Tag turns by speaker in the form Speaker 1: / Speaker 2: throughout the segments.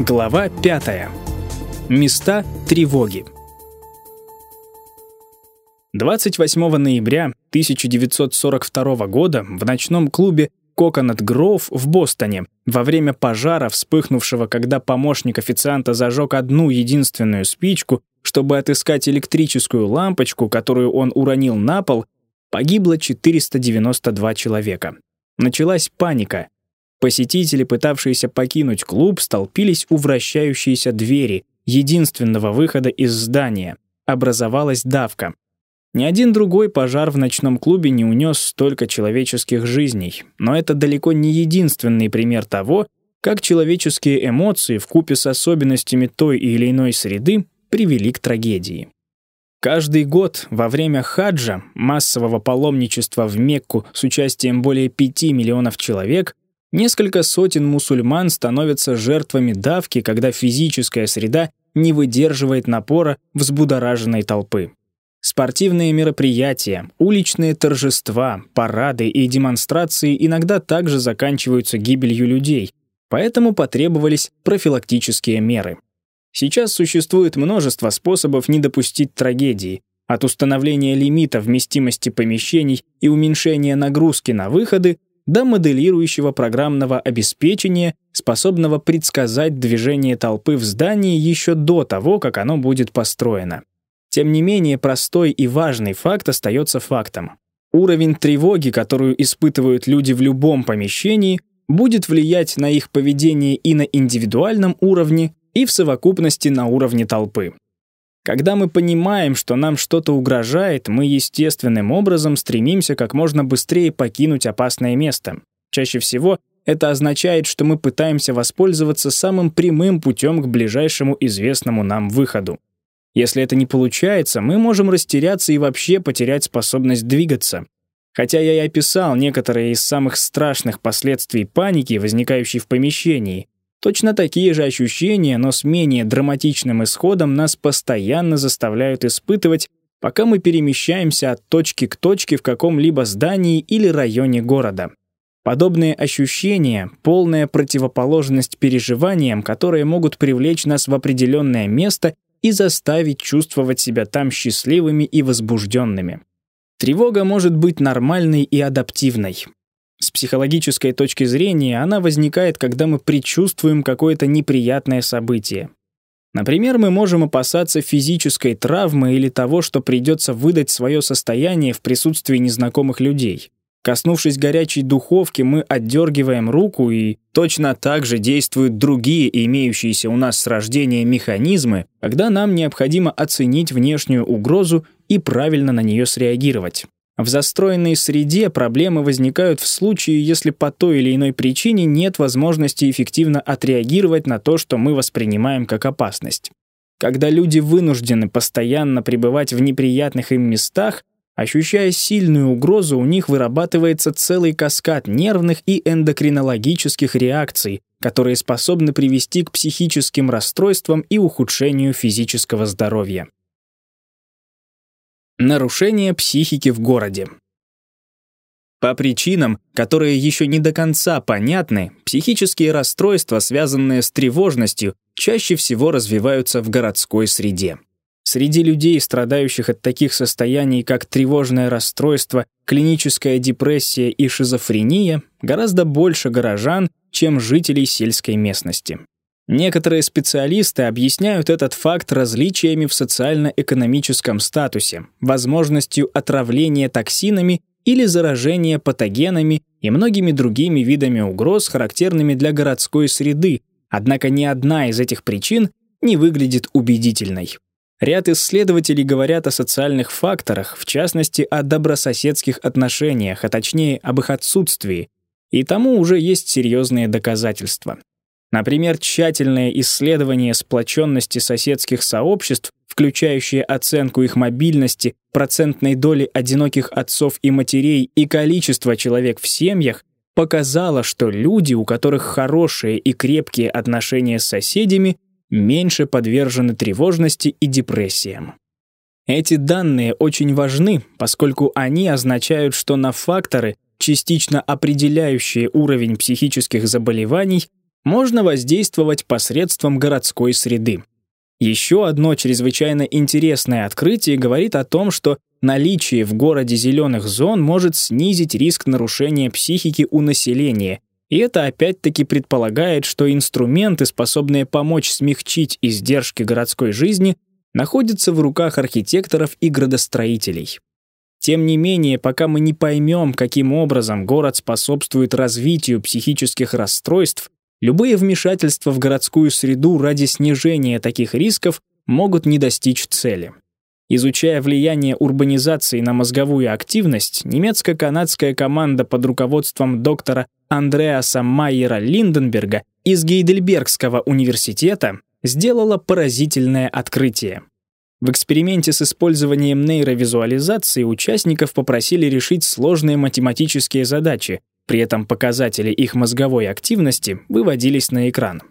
Speaker 1: Глава 5. Места тревоги. 28 ноября 1942 года в ночном клубе Coconut Grove в Бостоне во время пожара, вспыхнувшего, когда помощник официанта зажег одну единственную спичку, чтобы отыскать электрическую лампочку, которую он уронил на пол, погибло 492 человека. Началась паника. Посетители, пытавшиеся покинуть клуб, столпились у вращающейся двери, единственного выхода из здания. Образовалась давка. Ни один другой пожар в ночном клубе не унес столько человеческих жизней, но это далеко не единственный пример того, как человеческие эмоции в купе с особенностями той или иной среды привели к трагедии. Каждый год во время хаджа, массового паломничества в Мекку с участием более 5 миллионов человек, Несколько сотен мусульман становятся жертвами давки, когда физическая среда не выдерживает напора взбудораженной толпы. Спортивные мероприятия, уличные торжества, парады и демонстрации иногда также заканчиваются гибелью людей, поэтому потребовались профилактические меры. Сейчас существует множество способов не допустить трагедии, от установления лимита вместимости помещений и уменьшения нагрузки на выходы до моделирующего программного обеспечения, способного предсказать движение толпы в здании еще до того, как оно будет построено. Тем не менее, простой и важный факт остается фактом. Уровень тревоги, которую испытывают люди в любом помещении, будет влиять на их поведение и на индивидуальном уровне, и в совокупности на уровне толпы. Когда мы понимаем, что нам что-то угрожает, мы естественным образом стремимся как можно быстрее покинуть опасное место. Чаще всего это означает, что мы пытаемся воспользоваться самым прямым путем к ближайшему известному нам выходу. Если это не получается, мы можем растеряться и вообще потерять способность двигаться. Хотя я и описал некоторые из самых страшных последствий паники, возникающей в помещении, Точно такие же ощущения, но с менее драматичным исходом нас постоянно заставляют испытывать, пока мы перемещаемся от точки к точке в каком-либо здании или районе города. Подобные ощущения — полная противоположность переживаниям, которые могут привлечь нас в определенное место и заставить чувствовать себя там счастливыми и возбужденными. Тревога может быть нормальной и адаптивной. С психологической точки зрения она возникает, когда мы предчувствуем какое-то неприятное событие. Например, мы можем опасаться физической травмы или того, что придется выдать свое состояние в присутствии незнакомых людей. Коснувшись горячей духовки, мы отдергиваем руку, и точно так же действуют другие имеющиеся у нас с рождения механизмы, когда нам необходимо оценить внешнюю угрозу и правильно на нее среагировать. В застроенной среде проблемы возникают в случае, если по той или иной причине нет возможности эффективно отреагировать на то, что мы воспринимаем как опасность. Когда люди вынуждены постоянно пребывать в неприятных им местах, ощущая сильную угрозу, у них вырабатывается целый каскад нервных и эндокринологических реакций, которые способны привести к психическим расстройствам и ухудшению физического здоровья. Нарушение психики в городе. По причинам, которые еще не до конца понятны, психические расстройства, связанные с тревожностью, чаще всего развиваются в городской среде. Среди людей, страдающих от таких состояний, как тревожное расстройство, клиническая депрессия и шизофрения, гораздо больше горожан, чем жителей сельской местности. Некоторые специалисты объясняют этот факт различиями в социально-экономическом статусе, возможностью отравления токсинами или заражения патогенами и многими другими видами угроз, характерными для городской среды, однако ни одна из этих причин не выглядит убедительной. Ряд исследователей говорят о социальных факторах, в частности, о добрососедских отношениях, а точнее, об их отсутствии, и тому уже есть серьезные доказательства. Например, тщательное исследование сплоченности соседских сообществ, включающее оценку их мобильности, процентной доли одиноких отцов и матерей и количество человек в семьях, показало, что люди, у которых хорошие и крепкие отношения с соседями, меньше подвержены тревожности и депрессиям. Эти данные очень важны, поскольку они означают, что на факторы, частично определяющие уровень психических заболеваний, можно воздействовать посредством городской среды. Еще одно чрезвычайно интересное открытие говорит о том, что наличие в городе зеленых зон может снизить риск нарушения психики у населения, и это опять-таки предполагает, что инструменты, способные помочь смягчить издержки городской жизни, находятся в руках архитекторов и градостроителей. Тем не менее, пока мы не поймем, каким образом город способствует развитию психических расстройств, любые вмешательства в городскую среду ради снижения таких рисков могут не достичь цели. Изучая влияние урбанизации на мозговую активность, немецко-канадская команда под руководством доктора Андреаса Майера Линденберга из Гейдельбергского университета сделала поразительное открытие. В эксперименте с использованием нейровизуализации участников попросили решить сложные математические задачи, при этом показатели их мозговой активности выводились на экран.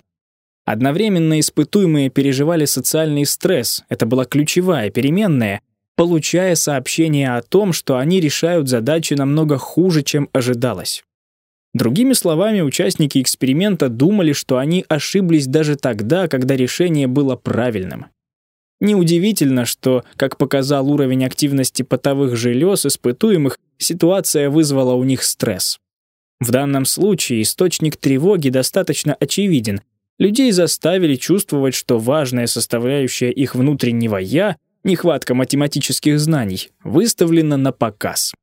Speaker 1: Одновременно испытуемые переживали социальный стресс, это была ключевая переменная, получая сообщение о том, что они решают задачи намного хуже, чем ожидалось. Другими словами, участники эксперимента думали, что они ошиблись даже тогда, когда решение было правильным. Неудивительно, что, как показал уровень активности потовых желез испытуемых, ситуация вызвала у них стресс. В данном случае источник тревоги достаточно очевиден. Людей заставили чувствовать, что важная составляющая их внутреннего «я» — нехватка математических знаний — выставлена на показ.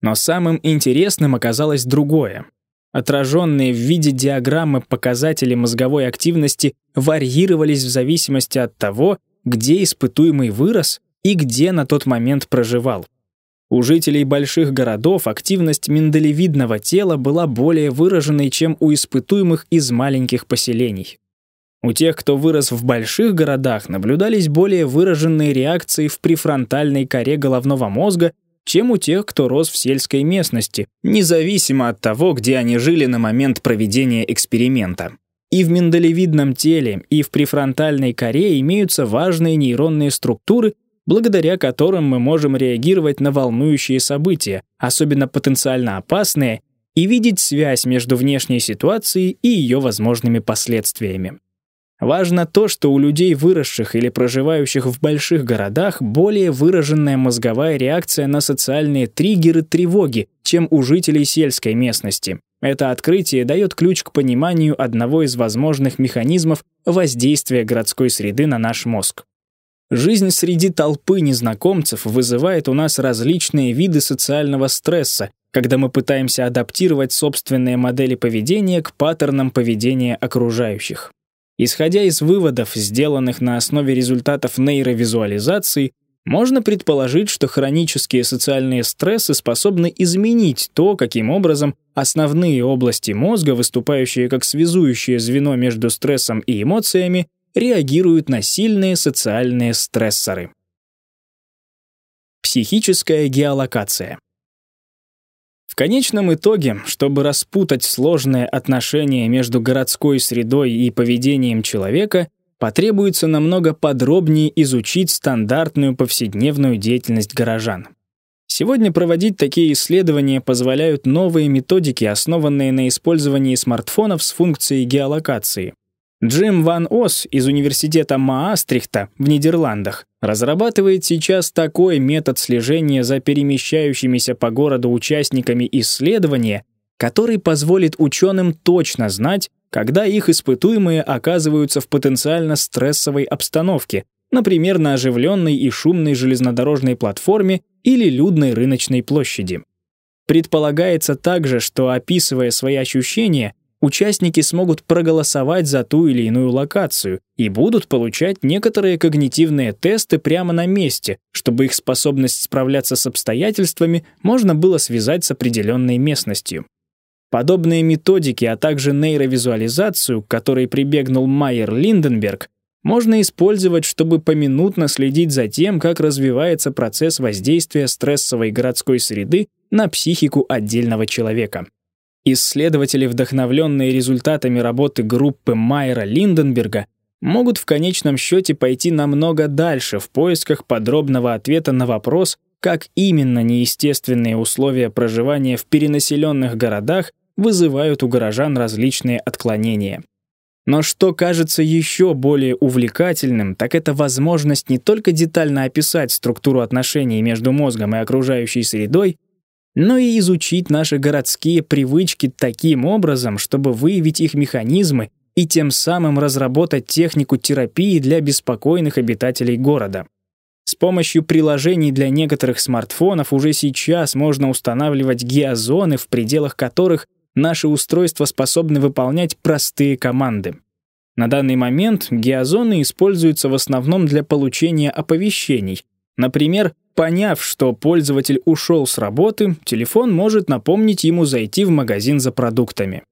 Speaker 1: Но самым интересным оказалось другое. Отраженные в виде диаграммы показатели мозговой активности варьировались в зависимости от того, где испытуемый вырос и где на тот момент проживал. У жителей больших городов активность миндалевидного тела была более выраженной, чем у испытуемых из маленьких поселений. У тех, кто вырос в больших городах, наблюдались более выраженные реакции в префронтальной коре головного мозга, чем у тех, кто рос в сельской местности, независимо от того, где они жили на момент проведения эксперимента. И в миндалевидном теле, и в префронтальной коре имеются важные нейронные структуры, благодаря которым мы можем реагировать на волнующие события, особенно потенциально опасные, и видеть связь между внешней ситуацией и ее возможными последствиями. Важно то, что у людей, выросших или проживающих в больших городах, более выраженная мозговая реакция на социальные триггеры тревоги, чем у жителей сельской местности. Это открытие дает ключ к пониманию одного из возможных механизмов воздействия городской среды на наш мозг. Жизнь среди толпы незнакомцев вызывает у нас различные виды социального стресса, когда мы пытаемся адаптировать собственные модели поведения к паттернам поведения окружающих. Исходя из выводов, сделанных на основе результатов нейровизуализации, можно предположить, что хронические социальные стрессы способны изменить то, каким образом основные области мозга, выступающие как связующее звено между стрессом и эмоциями, реагируют на сильные социальные стрессоры. Психическая геолокация. В конечном итоге, чтобы распутать сложное отношение между городской средой и поведением человека, потребуется намного подробнее изучить стандартную повседневную деятельность горожан. Сегодня проводить такие исследования позволяют новые методики, основанные на использовании смартфонов с функцией геолокации. Джим Ван Ос из университета Маастрихта в Нидерландах разрабатывает сейчас такой метод слежения за перемещающимися по городу участниками исследования, который позволит ученым точно знать, когда их испытуемые оказываются в потенциально стрессовой обстановке, например, на оживленной и шумной железнодорожной платформе или людной рыночной площади. Предполагается также, что, описывая свои ощущения, участники смогут проголосовать за ту или иную локацию и будут получать некоторые когнитивные тесты прямо на месте, чтобы их способность справляться с обстоятельствами можно было связать с определенной местностью. Подобные методики, а также нейровизуализацию, к которой прибегнул Майер Линденберг, можно использовать, чтобы поминутно следить за тем, как развивается процесс воздействия стрессовой городской среды на психику отдельного человека. Исследователи, вдохновленные результатами работы группы Майера Линденберга, могут в конечном счете пойти намного дальше в поисках подробного ответа на вопрос, как именно неестественные условия проживания в перенаселенных городах вызывают у горожан различные отклонения. Но что кажется еще более увлекательным, так это возможность не только детально описать структуру отношений между мозгом и окружающей средой, но и изучить наши городские привычки таким образом, чтобы выявить их механизмы и тем самым разработать технику терапии для беспокойных обитателей города. С помощью приложений для некоторых смартфонов уже сейчас можно устанавливать геозоны, в пределах которых наши устройства способны выполнять простые команды. На данный момент геозоны используются в основном для получения оповещений. Например, поняв, что пользователь ушел с работы, телефон может напомнить ему зайти в магазин за продуктами.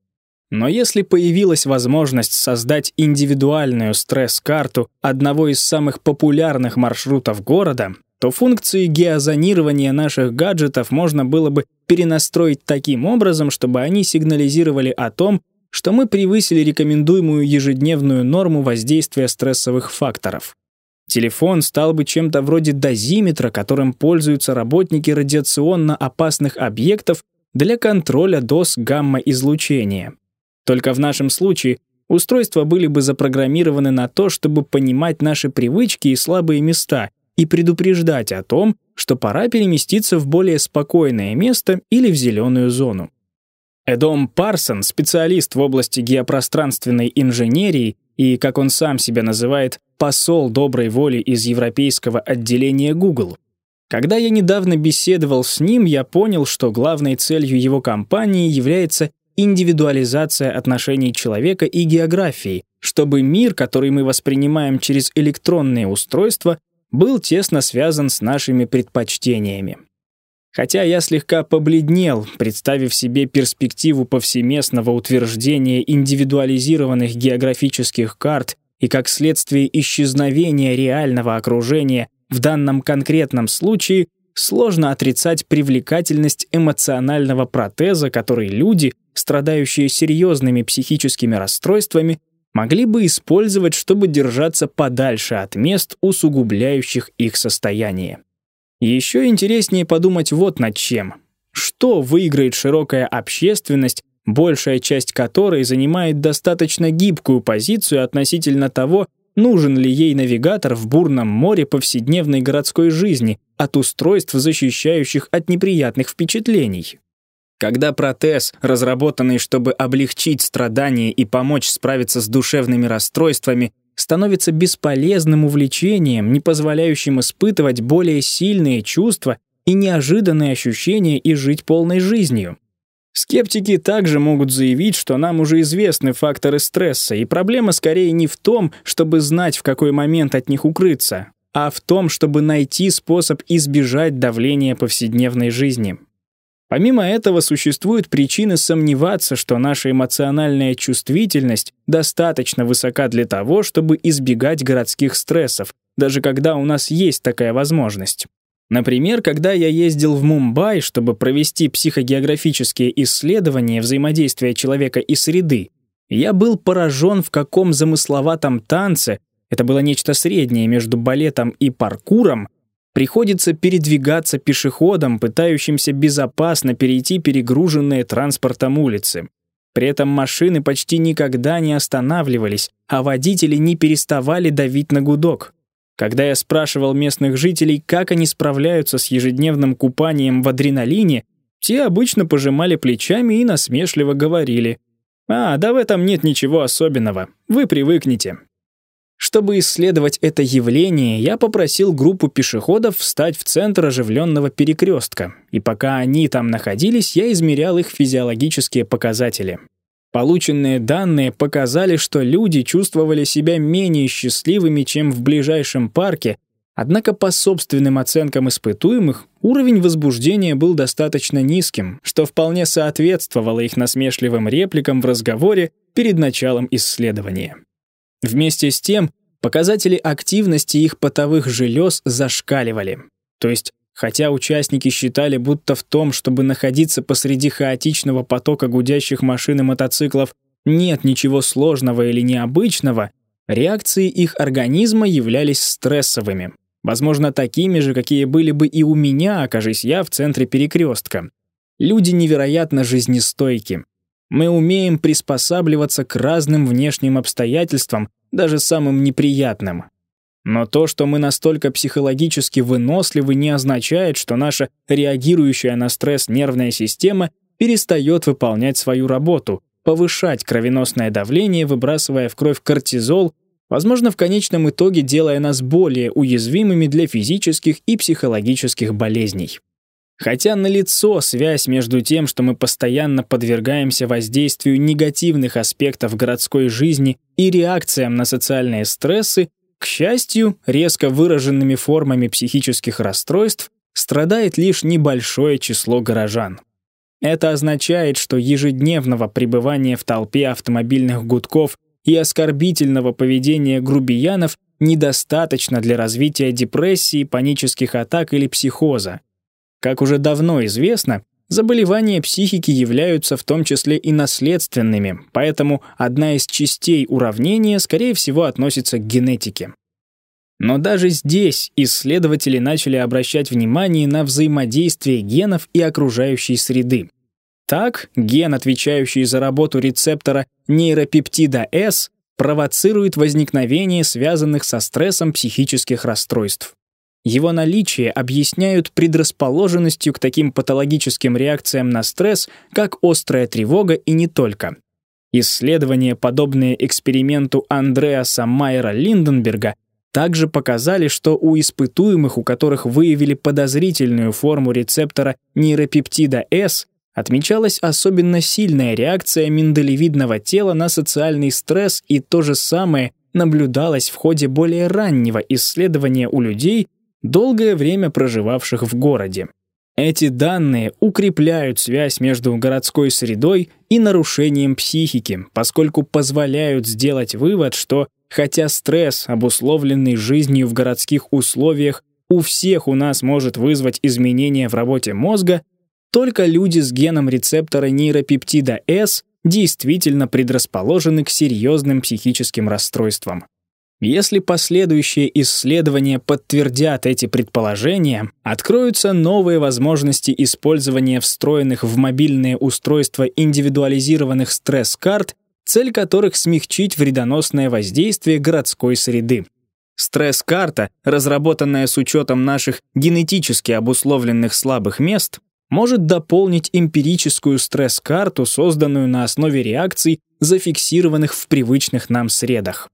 Speaker 1: Но если появилась возможность создать индивидуальную стресс-карту одного из самых популярных маршрутов города, то функции геозонирования наших гаджетов можно было бы перенастроить таким образом, чтобы они сигнализировали о том, что мы превысили рекомендуемую ежедневную норму воздействия стрессовых факторов. Телефон стал бы чем-то вроде дозиметра, которым пользуются работники радиационно опасных объектов для контроля доз гамма-излучения. Только в нашем случае устройства были бы запрограммированы на то, чтобы понимать наши привычки и слабые места и предупреждать о том, что пора переместиться в более спокойное место или в зеленую зону. Эдом Парсон, специалист в области геопространственной инженерии и, как он сам себя называет, посол доброй воли из европейского отделения Google. Когда я недавно беседовал с ним, я понял, что главной целью его компании является индивидуализация отношений человека и географии, чтобы мир, который мы воспринимаем через электронные устройства, был тесно связан с нашими предпочтениями. Хотя я слегка побледнел, представив себе перспективу повсеместного утверждения индивидуализированных географических карт и как следствие исчезновения реального окружения в данном конкретном случае, сложно отрицать привлекательность эмоционального протеза, который люди, страдающие серьезными психическими расстройствами, могли бы использовать, чтобы держаться подальше от мест, усугубляющих их состояние. Еще интереснее подумать вот над чем. Что выиграет широкая общественность, большая часть которой занимает достаточно гибкую позицию относительно того, нужен ли ей навигатор в бурном море повседневной городской жизни от устройств, защищающих от неприятных впечатлений? Когда протез, разработанный, чтобы облегчить страдания и помочь справиться с душевными расстройствами, становится бесполезным увлечением, не позволяющим испытывать более сильные чувства и неожиданные ощущения и жить полной жизнью. Скептики также могут заявить, что нам уже известны факторы стресса, и проблема скорее не в том, чтобы знать, в какой момент от них укрыться, а в том, чтобы найти способ избежать давления повседневной жизни. Помимо этого, существуют причины сомневаться, что наша эмоциональная чувствительность достаточно высока для того, чтобы избегать городских стрессов, даже когда у нас есть такая возможность. Например, когда я ездил в Мумбай, чтобы провести психогеографические исследования взаимодействия человека и среды, я был поражен, в каком замысловатом танце, это было нечто среднее между балетом и паркуром, Приходится передвигаться пешеходам, пытающимся безопасно перейти перегруженные транспортом улицы. При этом машины почти никогда не останавливались, а водители не переставали давить на гудок. Когда я спрашивал местных жителей, как они справляются с ежедневным купанием в адреналине, те обычно пожимали плечами и насмешливо говорили «А, да в этом нет ничего особенного, вы привыкнете». Чтобы исследовать это явление, я попросил группу пешеходов встать в центр оживленного перекрестка, и пока они там находились, я измерял их физиологические показатели. Полученные данные показали, что люди чувствовали себя менее счастливыми, чем в ближайшем парке, однако по собственным оценкам испытуемых уровень возбуждения был достаточно низким, что вполне соответствовало их насмешливым репликам в разговоре перед началом исследования. Вместе с тем, показатели активности их потовых желез зашкаливали. То есть, хотя участники считали, будто в том, чтобы находиться посреди хаотичного потока гудящих машин и мотоциклов, нет ничего сложного или необычного, реакции их организма являлись стрессовыми. Возможно, такими же, какие были бы и у меня, окажись я в центре перекрестка. Люди невероятно жизнестойки. Мы умеем приспосабливаться к разным внешним обстоятельствам, даже самым неприятным. Но то, что мы настолько психологически выносливы, не означает, что наша реагирующая на стресс нервная система перестает выполнять свою работу, повышать кровеносное давление, выбрасывая в кровь кортизол, возможно, в конечном итоге делая нас более уязвимыми для физических и психологических болезней. Хотя налицо связь между тем, что мы постоянно подвергаемся воздействию негативных аспектов городской жизни и реакциям на социальные стрессы, к счастью, резко выраженными формами психических расстройств страдает лишь небольшое число горожан. Это означает, что ежедневного пребывания в толпе автомобильных гудков и оскорбительного поведения грубиянов недостаточно для развития депрессии, панических атак или психоза. Как уже давно известно, заболевания психики являются в том числе и наследственными, поэтому одна из частей уравнения, скорее всего, относится к генетике. Но даже здесь исследователи начали обращать внимание на взаимодействие генов и окружающей среды. Так, ген, отвечающий за работу рецептора нейропептида S, провоцирует возникновение связанных со стрессом психических расстройств. Его наличие объясняют предрасположенностью к таким патологическим реакциям на стресс, как острая тревога и не только. Исследования, подобные эксперименту Андреаса Майера Линденберга, также показали, что у испытуемых, у которых выявили подозрительную форму рецептора нейропептида S, отмечалась особенно сильная реакция миндалевидного тела на социальный стресс, и то же самое наблюдалось в ходе более раннего исследования у людей, долгое время проживавших в городе. Эти данные укрепляют связь между городской средой и нарушением психики, поскольку позволяют сделать вывод, что Хотя стресс, обусловленный жизнью в городских условиях, у всех у нас может вызвать изменения в работе мозга, только люди с геном рецептора нейропептида S действительно предрасположены к серьезным психическим расстройствам. Если последующие исследования подтвердят эти предположения, откроются новые возможности использования встроенных в мобильные устройства индивидуализированных стресс-карт цель которых смягчить вредоносное воздействие городской среды. Стресс-карта, разработанная с учетом наших генетически обусловленных слабых мест, может дополнить эмпирическую стресс-карту, созданную на основе реакций, зафиксированных в привычных нам средах.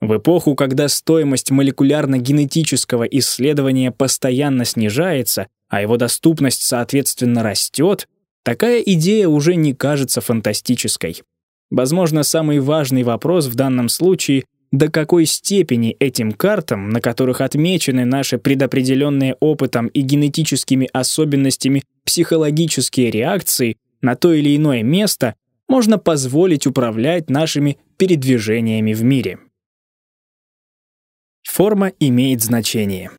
Speaker 1: В эпоху, когда стоимость молекулярно-генетического исследования постоянно снижается, а его доступность, соответственно, растет, такая идея уже не кажется фантастической. Возможно, самый важный вопрос в данном случае — до какой степени этим картам, на которых отмечены наши предопределенные опытом и генетическими особенностями психологические реакции на то или иное место, можно позволить управлять нашими передвижениями в мире. Форма имеет значение.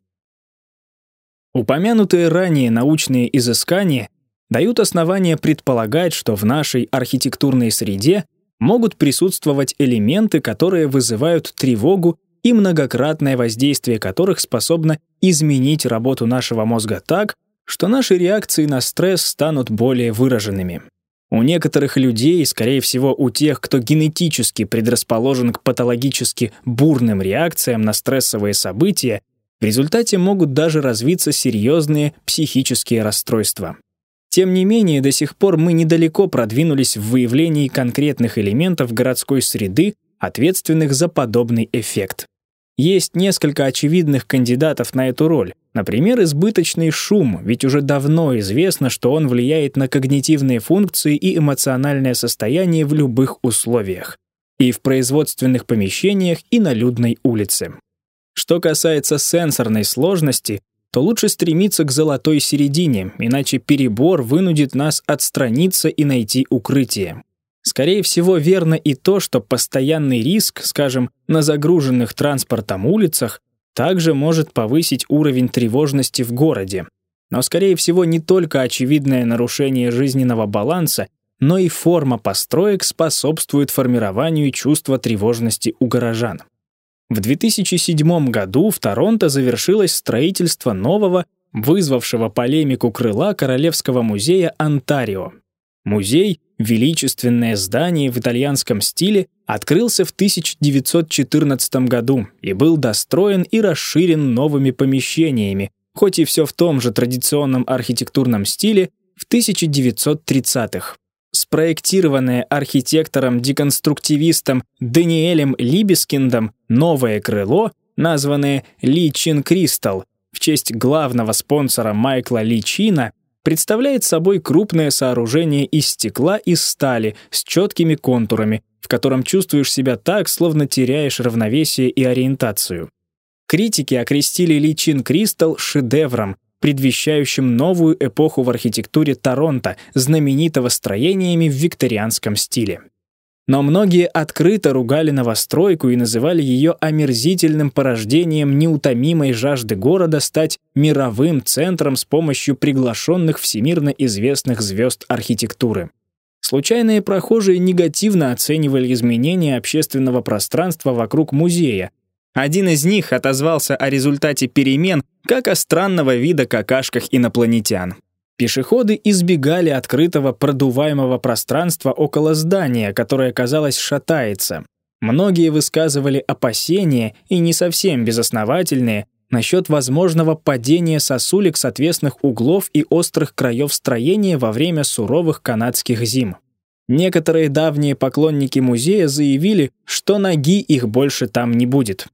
Speaker 1: Упомянутые ранее научные изыскания дают основания предполагать, что в нашей архитектурной среде могут присутствовать элементы, которые вызывают тревогу и многократное воздействие которых способно изменить работу нашего мозга так, что наши реакции на стресс станут более выраженными. У некоторых людей, скорее всего, у тех, кто генетически предрасположен к патологически бурным реакциям на стрессовые события, в результате могут даже развиться серьезные психические расстройства. Тем не менее, до сих пор мы недалеко продвинулись в выявлении конкретных элементов городской среды, ответственных за подобный эффект. Есть несколько очевидных кандидатов на эту роль. Например, избыточный шум, ведь уже давно известно, что он влияет на когнитивные функции и эмоциональное состояние в любых условиях. И в производственных помещениях, и на людной улице. Что касается сенсорной сложности, то лучше стремиться к золотой середине, иначе перебор вынудит нас отстраниться и найти укрытие. Скорее всего, верно и то, что постоянный риск, скажем, на загруженных транспортом улицах, также может повысить уровень тревожности в городе. Но, скорее всего, не только очевидное нарушение жизненного баланса, но и форма построек способствует формированию чувства тревожности у горожан. В 2007 году в Торонто завершилось строительство нового, вызвавшего полемику крыла Королевского музея Онтарио. Музей, величественное здание в итальянском стиле, открылся в 1914 году и был достроен и расширен новыми помещениями, хоть и все в том же традиционном архитектурном стиле в 1930-х. Спроектированное архитектором-деконструктивистом Даниэлем Либескиндом новое крыло, названное Ли Чин Кристалл, в честь главного спонсора Майкла Ли Чина, представляет собой крупное сооружение из стекла и стали с четкими контурами, в котором чувствуешь себя так, словно теряешь равновесие и ориентацию. Критики окрестили Ли Чин Кристалл шедевром, предвещающим новую эпоху в архитектуре Торонто, знаменитого строениями в викторианском стиле. Но многие открыто ругали новостройку и называли ее омерзительным порождением неутомимой жажды города стать мировым центром с помощью приглашенных всемирно известных звезд архитектуры. Случайные прохожие негативно оценивали изменения общественного пространства вокруг музея. Один из них отозвался о результате перемен как о странного вида какашках инопланетян. Пешеходы избегали открытого продуваемого пространства около здания, которое, казалось, шатается. Многие высказывали опасения, и не совсем безосновательные, насчет возможного падения сосулек с отвесных углов и острых краев строения во время суровых канадских зим. Некоторые давние поклонники музея заявили, что ноги их больше там не будет.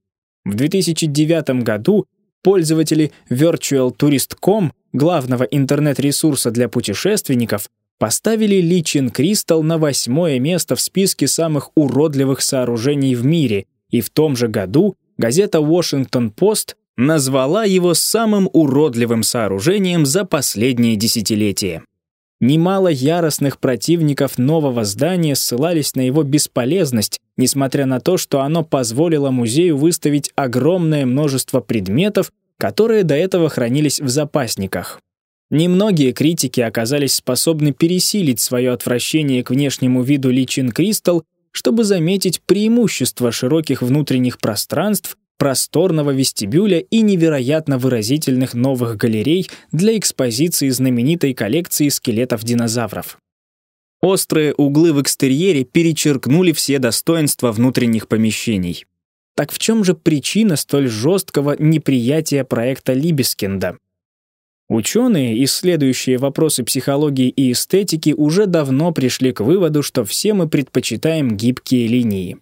Speaker 1: В 2009 году пользователи virtualtourist.com главного интернет-ресурса для путешественников, поставили Личин Кристалл на восьмое место в списке самых уродливых сооружений в мире, и в том же году газета «Вашингтон-Пост» назвала его самым уродливым сооружением за последние десятилетия. Немало яростных противников нового здания ссылались на его бесполезность, несмотря на то, что оно позволило музею выставить огромное множество предметов, которые до этого хранились в запасниках. Немногие критики оказались способны пересилить свое отвращение к внешнему виду личин Кристалл, чтобы заметить преимущество широких внутренних пространств, просторного вестибюля и невероятно выразительных новых галерей для экспозиции знаменитой коллекции скелетов динозавров. Острые углы в экстерьере перечеркнули все достоинства внутренних помещений. Так в чем же причина столь жесткого неприятия проекта Либескинда? Ученые, исследующие вопросы психологии и эстетики, уже давно пришли к выводу, что все мы предпочитаем гибкие линии.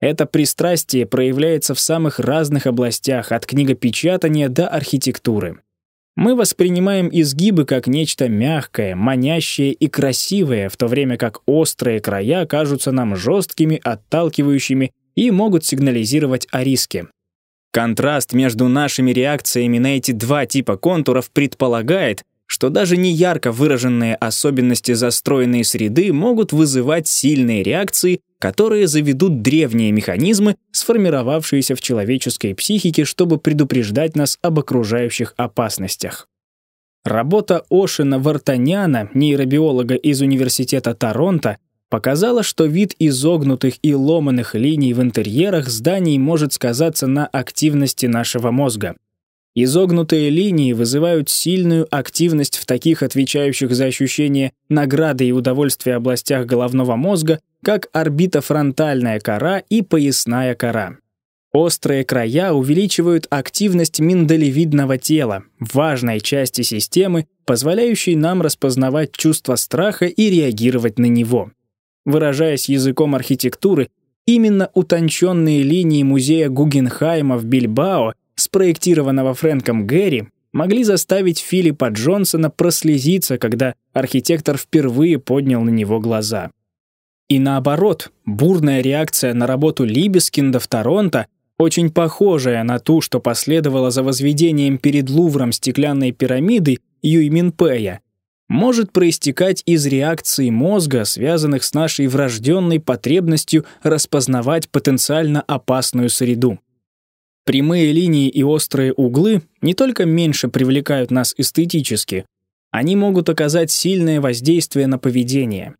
Speaker 1: Это пристрастие проявляется в самых разных областях, от книгопечатания до архитектуры. Мы воспринимаем изгибы как нечто мягкое, манящее и красивое, в то время как острые края кажутся нам жесткими, отталкивающими и могут сигнализировать о риске. Контраст между нашими реакциями на эти два типа контуров предполагает, что даже неярко выраженные особенности застроенной среды могут вызывать сильные реакции, которые заведут древние механизмы, сформировавшиеся в человеческой психике, чтобы предупреждать нас об окружающих опасностях. Работа Ошина Вартаняна, нейробиолога из Университета Торонто, показала, что вид изогнутых и ломаных линий в интерьерах зданий может сказаться на активности нашего мозга. Изогнутые линии вызывают сильную активность в таких отвечающих за ощущение награды и удовольствия областях головного мозга, как орбитофронтальная кора и поясная кора. Острые края увеличивают активность миндалевидного тела, важной части системы, позволяющей нам распознавать чувство страха и реагировать на него. Выражаясь языком архитектуры, именно утонченные линии музея Гугенхайма в Бильбао, спроектированного Фрэнком Гэри, могли заставить Филиппа Джонсона прослезиться, когда архитектор впервые поднял на него глаза. И наоборот, бурная реакция на работу Либескинда в Торонто, очень похожая на ту, что последовала за возведением перед Лувром стеклянной пирамиды Юйминпэя, может проистекать из реакций мозга, связанных с нашей врожденной потребностью распознавать потенциально опасную среду. Прямые линии и острые углы не только меньше привлекают нас эстетически, они могут оказать сильное воздействие на поведение.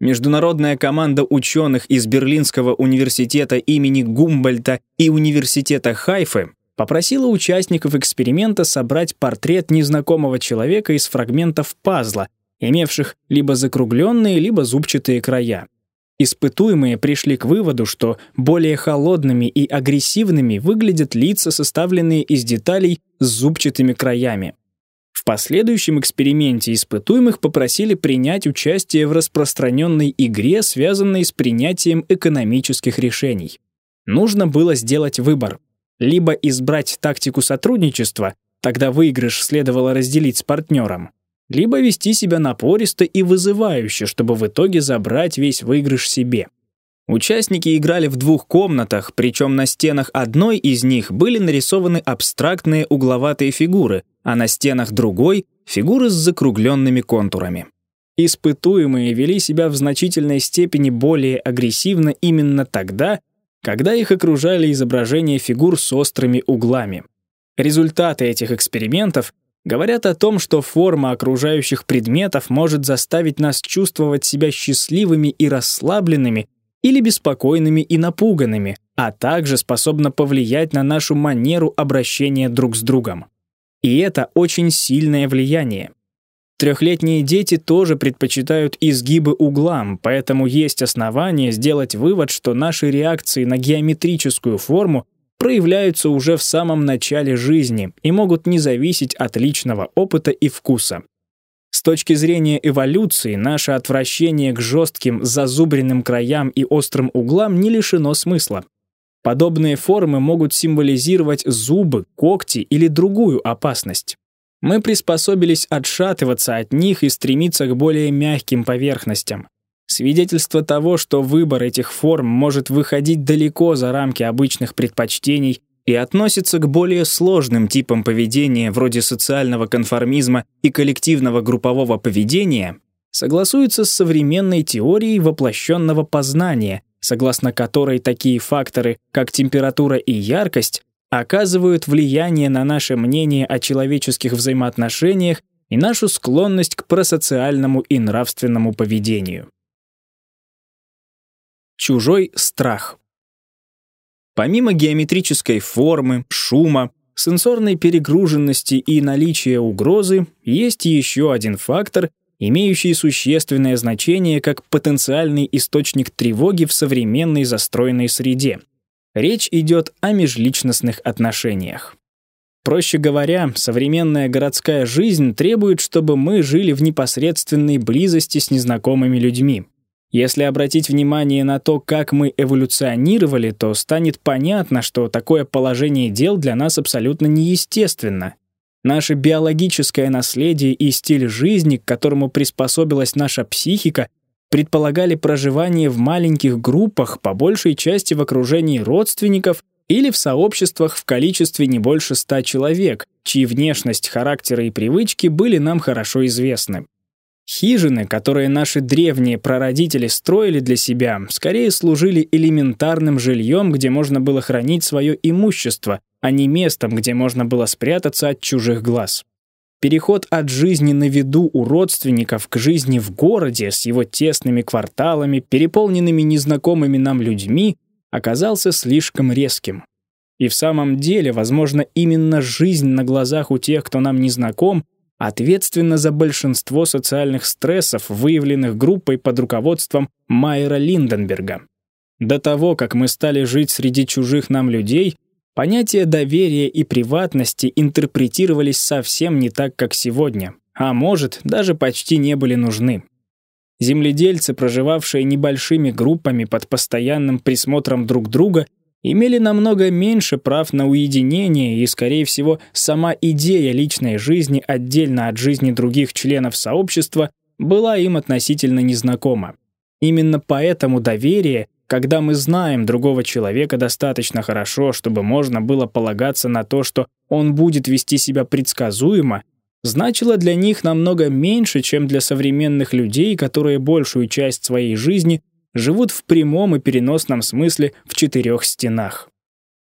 Speaker 1: Международная команда ученых из Берлинского университета имени Гумбольта и университета Хайфы попросила участников эксперимента собрать портрет незнакомого человека из фрагментов пазла имевших либо закругленные, либо зубчатые края. Испытуемые пришли к выводу, что более холодными и агрессивными выглядят лица, составленные из деталей с зубчатыми краями. В последующем эксперименте испытуемых попросили принять участие в распространенной игре, связанной с принятием экономических решений. Нужно было сделать выбор. Либо избрать тактику сотрудничества, тогда выигрыш следовало разделить с партнером, либо вести себя напористо и вызывающе, чтобы в итоге забрать весь выигрыш себе. Участники играли в двух комнатах, причем на стенах одной из них были нарисованы абстрактные угловатые фигуры, а на стенах другой — фигуры с закругленными контурами. Испытуемые вели себя в значительной степени более агрессивно именно тогда, когда их окружали изображения фигур с острыми углами. Результаты этих экспериментов говорят о том, что форма окружающих предметов может заставить нас чувствовать себя счастливыми и расслабленными или беспокойными и напуганными, а также способна повлиять на нашу манеру обращения друг с другом. И это очень сильное влияние. Трехлетние дети тоже предпочитают изгибы углам, поэтому есть основания сделать вывод, что наши реакции на геометрическую форму проявляются уже в самом начале жизни и могут не зависеть от личного опыта и вкуса. С точки зрения эволюции, наше отвращение к жестким, зазубренным краям и острым углам не лишено смысла. Подобные формы могут символизировать зубы, когти или другую опасность. Мы приспособились отшатываться от них и стремиться к более мягким поверхностям. Свидетельство того, что выбор этих форм может выходить далеко за рамки обычных предпочтений и относится к более сложным типам поведения вроде социального конформизма и коллективного группового поведения, согласуется с современной теорией воплощенного познания, согласно которой такие факторы, как температура и яркость, оказывают влияние на наше мнение о человеческих взаимоотношениях и нашу склонность к просоциальному и нравственному поведению. Чужой страх. Помимо геометрической формы, шума, сенсорной перегруженности и наличия угрозы, есть еще один фактор, имеющий существенное значение как потенциальный источник тревоги в современной застроенной среде. Речь идет о межличностных отношениях. Проще говоря, современная городская жизнь требует, чтобы мы жили в непосредственной близости с незнакомыми людьми. Если обратить внимание на то, как мы эволюционировали, то станет понятно, что такое положение дел для нас абсолютно неестественно. Наше биологическое наследие и стиль жизни, к которому приспособилась наша психика, предполагали проживание в маленьких группах, по большей части в окружении родственников или в сообществах в количестве не больше ста человек, чьи внешность, характеры и привычки были нам хорошо известны. Хижины, которые наши древние прародители строили для себя, скорее служили элементарным жильем, где можно было хранить свое имущество, а не местом, где можно было спрятаться от чужих глаз. Переход от жизни на виду у родственников к жизни в городе с его тесными кварталами, переполненными незнакомыми нам людьми, оказался слишком резким. И в самом деле, возможно, именно жизнь на глазах у тех, кто нам не знаком, ответственна за большинство социальных стрессов, выявленных группой под руководством Майера Линденберга. До того, как мы стали жить среди чужих нам людей, понятия доверия и приватности интерпретировались совсем не так, как сегодня, а может, даже почти не были нужны. Земледельцы, проживавшие небольшими группами под постоянным присмотром друг друга, имели намного меньше прав на уединение и, скорее всего, сама идея личной жизни отдельно от жизни других членов сообщества была им относительно незнакома. Именно поэтому доверие, когда мы знаем другого человека достаточно хорошо, чтобы можно было полагаться на то, что он будет вести себя предсказуемо, значило для них намного меньше, чем для современных людей, которые большую часть своей жизни живут в прямом и переносном смысле в четырех стенах.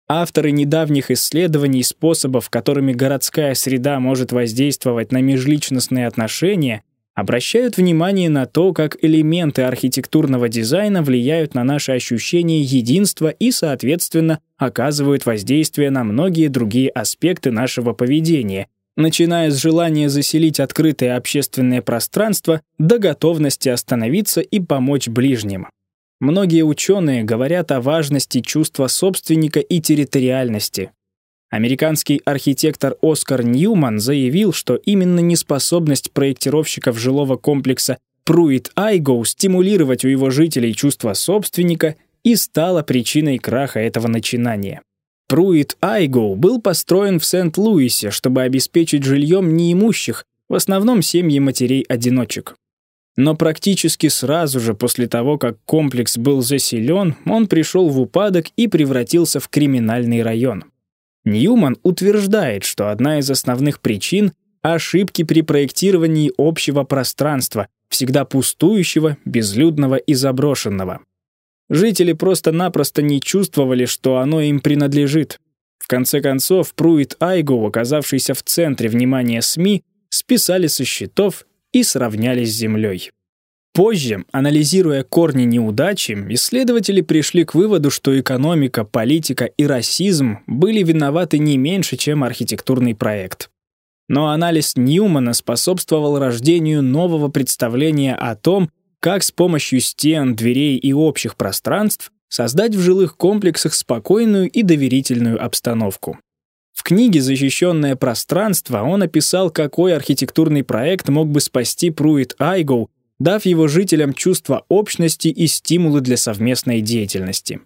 Speaker 1: Авторы недавних исследований способов, которыми городская среда может воздействовать на межличностные отношения, обращают внимание на то, как элементы архитектурного дизайна влияют на наше ощущение единства и, соответственно, оказывают воздействие на многие другие аспекты нашего поведения, начиная с желания заселить открытое общественное пространство до готовности остановиться и помочь ближним. Многие ученые говорят о важности чувства собственника и территориальности. Американский архитектор Оскар Ньюман заявил, что именно неспособность проектировщиков жилого комплекса Пруит-Айгоу стимулировать у его жителей чувство собственника и стала причиной краха этого начинания. Пруит-Айгоу был построен в Сент-Луисе, чтобы обеспечить жильем неимущих, в основном семьи матерей-одиночек. Но практически сразу же после того, как комплекс был заселен, он пришел в упадок и превратился в криминальный район. Ньюман утверждает, что одна из основных причин — ошибки при проектировании общего пространства, всегда пустующего, безлюдного и заброшенного. Жители просто-напросто не чувствовали, что оно им принадлежит. В конце концов, Пруит Айгу, оказавшийся в центре внимания СМИ, списали со счетов и сравняли с землей. Позже, анализируя корни неудачи, исследователи пришли к выводу, что экономика, политика и расизм были виноваты не меньше, чем архитектурный проект. Но анализ Ньюмана способствовал рождению нового представления о том, как с помощью стен, дверей и общих пространств создать в жилых комплексах спокойную и доверительную обстановку. В книге «Защищенное пространство» он описал, какой архитектурный проект мог бы спасти Пруит Айгоу, дав его жителям чувство общности и стимулы для совместной деятельности.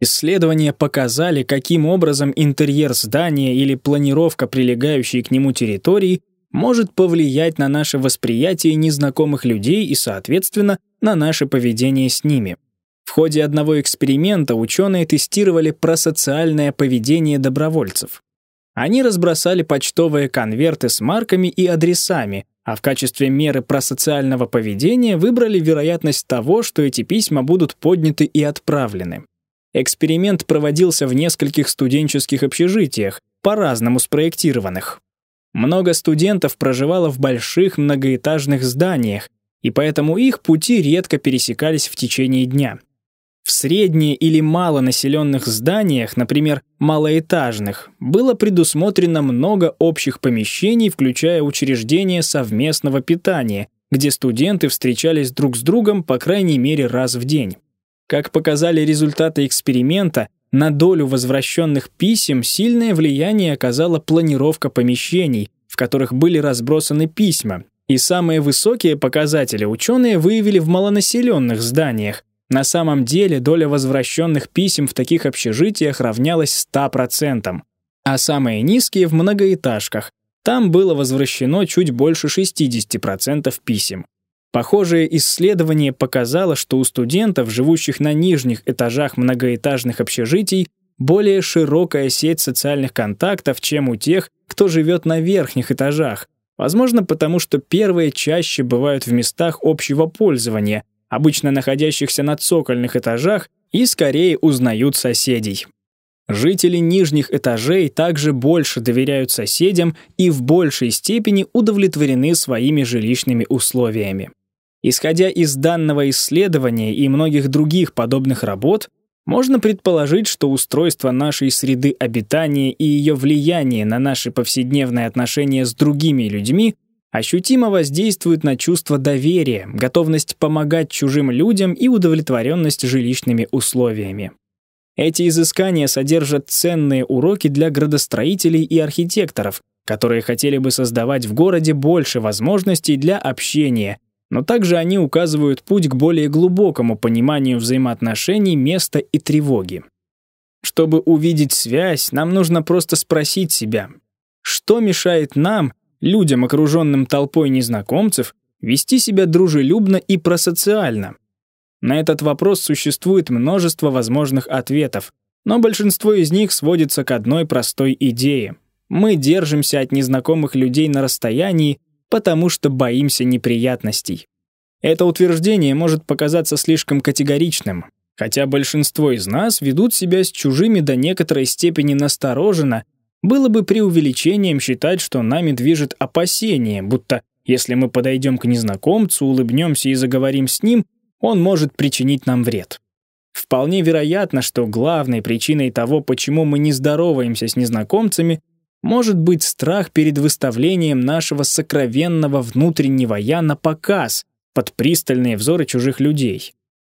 Speaker 1: Исследования показали, каким образом интерьер здания или планировка прилегающей к нему территории может повлиять на наше восприятие незнакомых людей и, соответственно, на наше поведение с ними. В ходе одного эксперимента ученые тестировали просоциальное поведение добровольцев. Они разбросали почтовые конверты с марками и адресами, а в качестве меры просоциального поведения выбрали вероятность того, что эти письма будут подняты и отправлены. Эксперимент проводился в нескольких студенческих общежитиях, по-разному спроектированных. Много студентов проживало в больших многоэтажных зданиях, и поэтому их пути редко пересекались в течение дня. В средне- или малонаселенных зданиях, например, малоэтажных, было предусмотрено много общих помещений, включая учреждения совместного питания, где студенты встречались друг с другом по крайней мере раз в день. Как показали результаты эксперимента, на долю возвращенных писем сильное влияние оказала планировка помещений, в которых были разбросаны письма. И самые высокие показатели ученые выявили в малонаселенных зданиях, на самом деле доля возвращенных писем в таких общежитиях равнялась 100%, а самые низкие в многоэтажках. Там было возвращено чуть больше 60% писем. Похожее исследование показало, что у студентов, живущих на нижних этажах многоэтажных общежитий, более широкая сеть социальных контактов, чем у тех, кто живет на верхних этажах. Возможно, потому что первые чаще бывают в местах общего пользования, обычно находящихся на цокольных этажах, и скорее узнают соседей. Жители нижних этажей также больше доверяют соседям и в большей степени удовлетворены своими жилищными условиями. Исходя из данного исследования и многих других подобных работ, можно предположить, что устройство нашей среды обитания и ее влияние на наши повседневные отношения с другими людьми ощутимо воздействуют на чувство доверия, готовность помогать чужим людям и удовлетворенность жилищными условиями. Эти изыскания содержат ценные уроки для градостроителей и архитекторов, которые хотели бы создавать в городе больше возможностей для общения, но также они указывают путь к более глубокому пониманию взаимоотношений места и тревоги. Чтобы увидеть связь, нам нужно просто спросить себя, что мешает нам людям, окруженным толпой незнакомцев, вести себя дружелюбно и просоциально? На этот вопрос существует множество возможных ответов, но большинство из них сводится к одной простой идее. Мы держимся от незнакомых людей на расстоянии, потому что боимся неприятностей. Это утверждение может показаться слишком категоричным, хотя большинство из нас ведут себя с чужими до некоторой степени настороженно было бы преувеличением считать, что нами движет опасение, будто если мы подойдем к незнакомцу, улыбнемся и заговорим с ним, он может причинить нам вред. Вполне вероятно, что главной причиной того, почему мы не здороваемся с незнакомцами, может быть страх перед выставлением нашего сокровенного внутреннего «я» на показ под пристальные взоры чужих людей.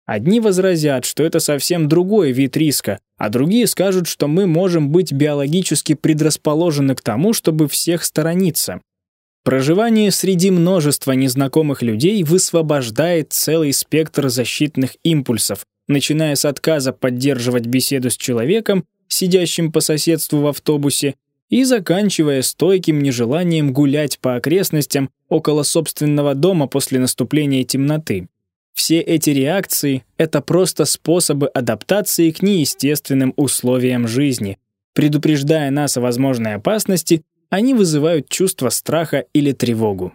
Speaker 1: Одни возразят, что это совсем другой вид риска, а другие скажут, что мы можем быть биологически предрасположены к тому, чтобы всех сторониться. Проживание среди множества незнакомых людей высвобождает целый спектр защитных импульсов, начиная с отказа поддерживать беседу с человеком, сидящим по соседству в автобусе, и заканчивая стойким нежеланием гулять по окрестностям около собственного дома после наступления темноты. Все эти реакции — это просто способы адаптации к неестественным условиям жизни. Предупреждая нас о возможной опасности, они вызывают чувство страха или тревогу.